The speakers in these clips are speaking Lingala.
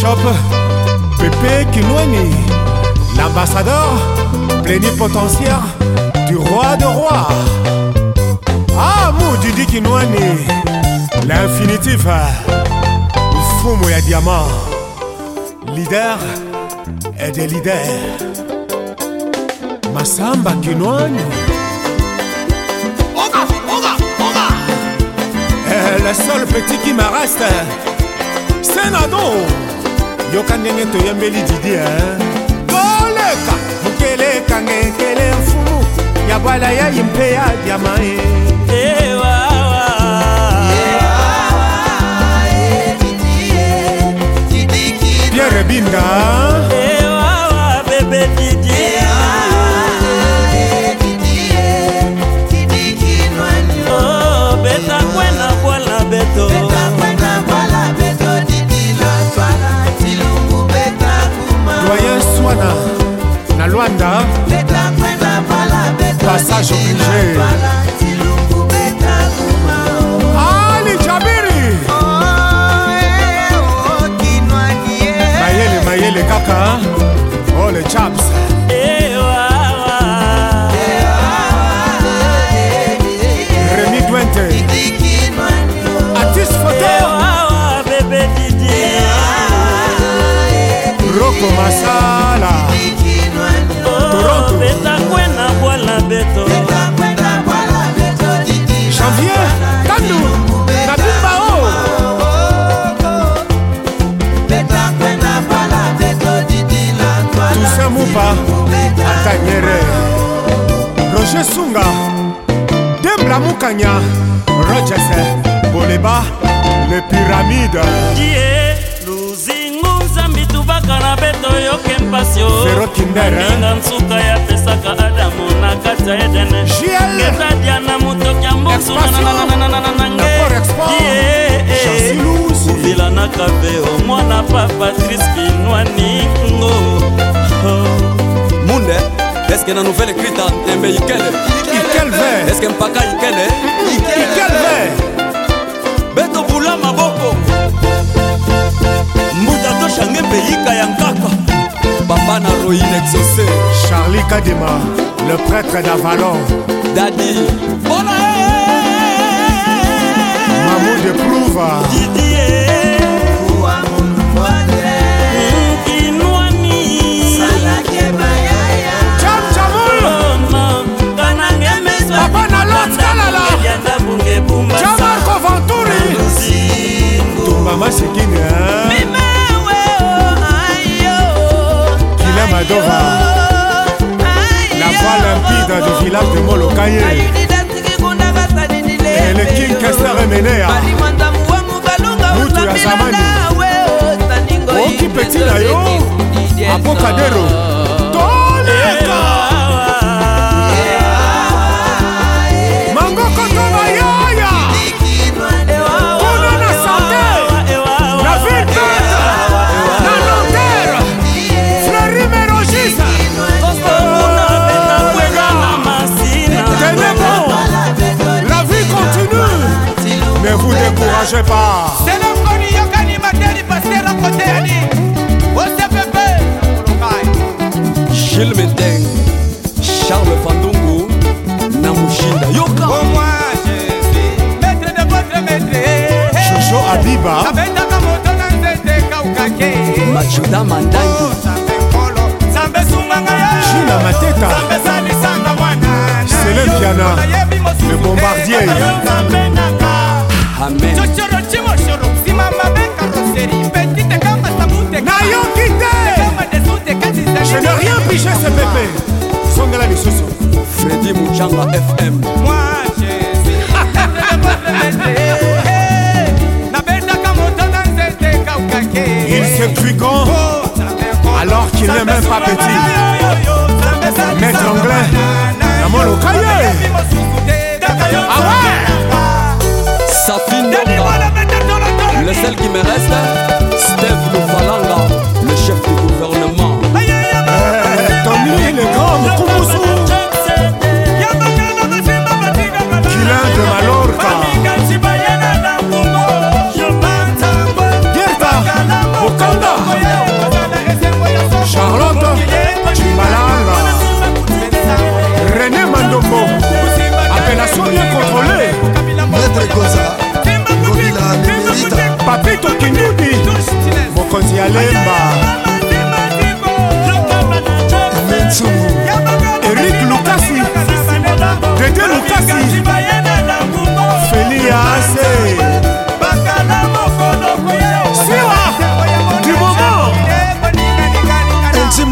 Bishop Pépé Kinoani, l'ambassadeur plénipotentiaire du roi de rois. Amu ah, Didi Kinoani l'infinitif, Fumo et diamant, leader et des leaders. Masamba Kinwani. Oga, oga, oga. Et eh, le seul petit qui me reste, c'est Nado yoka ndenge toyembeli didie koleka mokele ekange ekele mfumu ya bwala yai mpe ya diama e eh. eh, pierre binda eh, bebedi passage obligé oh. ali jabiri oh, eh, oh, mayele mayele kaka chamupa atanyere roger sunga dembla mukanya rogers boleba le pyramide die luzingu nzambi tubaka na beto yoke mpasi oninga nsuka yapesaka adamu na kati ya edene ketadia na motoki ya mbosu nananananananange die kuvilanaka veo mwana pa patrice kin ke na nouvelle écrite a tembe ikele ikelve eske mpaka ikele ikelve beto bula maboko mbuta toshange peyika ya nkaka papa na roine exaucé charli kadima le prêtre d'avalon dadi mpona ye eh, eh, eh, mamoud eprouva didi sikini kila madova la voix limpide du village de molokaye le king caster emenea mutu ya zamani oh, oki peti na yo apokadero changez pas seloko niyokani materi paster akote yani osepepe gile mendeng charles fandungu na mushinda yoka maître de votre maître jojo abiba abetaka moto na nzete kaukake majuda mandangi nzambe sunganga yina mateta nzambe salisanga mwana seletiana le bombardier amen chochoro chimoshoro simama beka roseri petite kama samute nayoki te je n'ai rien pigé ce bébé songala lisusu fredi muchanga fm moi je suis nabendaka motanda nzete kaukake il se cuit quand oh, alors qu'il n'est même pas petit maître anglais namolokaye ah ouais Safi Ndonga Le seul qui me reste Steve Loufalanga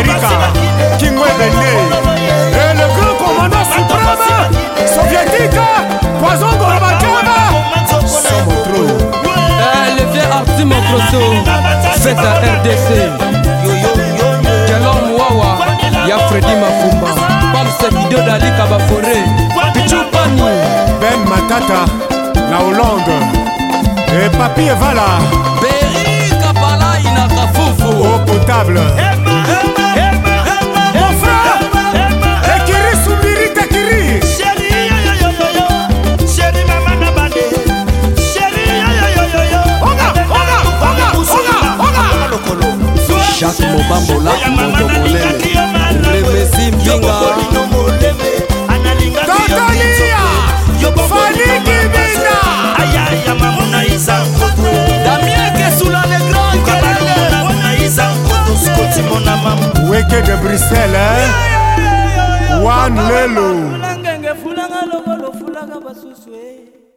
amerika kingo ebende et le grand commandant suprême soviétique poison gorobakeva samotro eh, le vieux arti mokroso fête à rdc kelom wawa ya fredi mafumba pamsekido dalika bafore pichupani ben matata na hollande e papi evala beri kapala inakafufu o potable hey! Eh, bambola moto molele remesi mbinga totolia faliki binda weke de bruxelles eh? wan lelo fulanga longolo fulanga basusu eh.